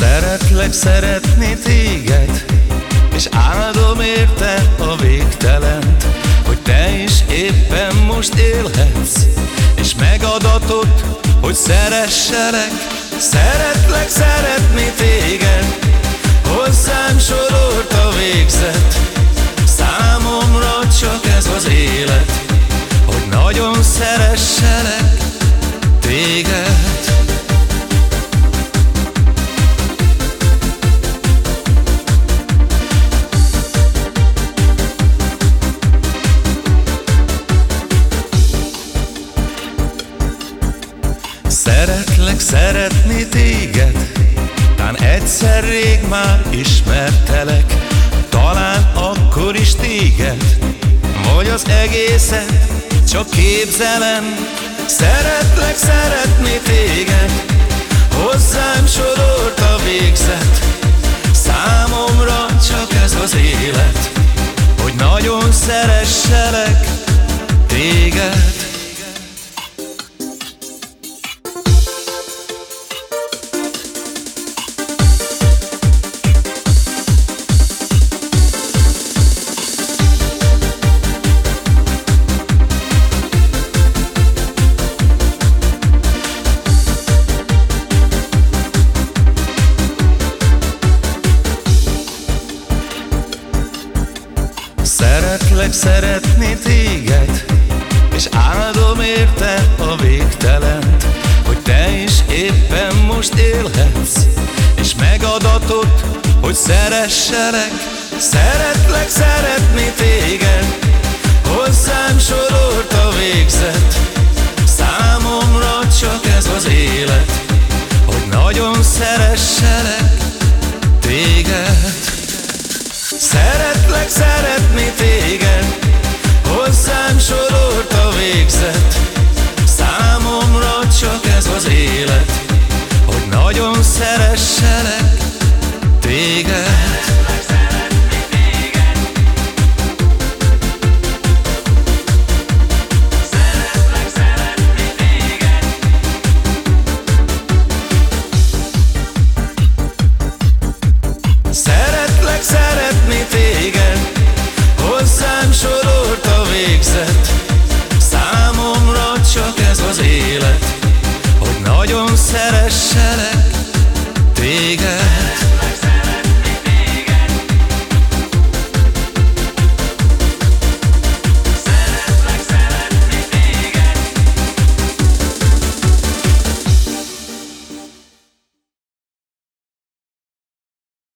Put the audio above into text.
Szeretlek szeretni téged És áldom érte a végtelent Hogy te is éppen most élhetsz És megadatott, hogy szeresselek. Szeretlek szeretni téged Hozzám sorolt a végzet Szeretlek szeretni téged. Tán egyszer rég már ismertelek. Talán akkor is téged. Vagy az egészet csak képzelem. Szeretlek szeretni téged. Hozzám sorolt a végzet. Számomra csak ez az élet Hogy nagyon szeresselek Szeretlek szeretni téged És áldom érte a végtelent Hogy te is éppen most élhetsz És megadatott, hogy szeresselek. Szeretlek szeretni téged Hozzám sorolt a végzet. Számomra csak ez az élet Hogy nagyon szeresselek téged. Szeretlek élet, hogy nagyon szeresselek téged. Szeretlek, szeretni téged, hozzám soroltam. Shelly.